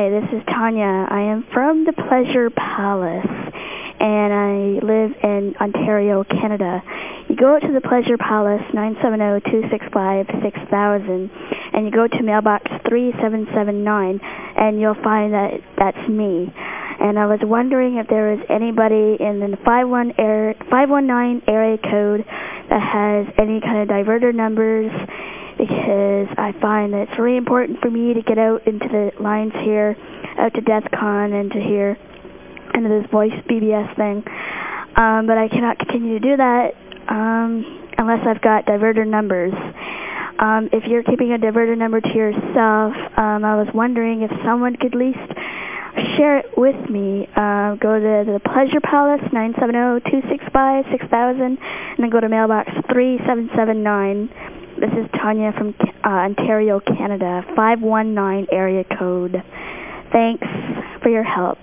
Hi, this is Tanya. I am from the Pleasure Palace, and I live in Ontario, Canada. You go to the Pleasure Palace, 970-265-6000, and you go to mailbox 3779, and you'll find that that's me. And I was wondering if there was anybody in the 51 air, 519 area code that has any kind of diverter numbers because I find that it's really important for me to get out into the lines here, out to DEF CON and to here, into this voice BBS thing. Um, but I cannot continue to do that um, unless I've got diverter numbers. Um, if you're keeping a diverter number to yourself, um, I was wondering if someone could at least share it with me. Uh, go to the Pleasure Palace, 970-265-6000, and then go to mailbox 3779. This is Tanya from uh, Ontario, Canada, 519 area code. Thanks for your help.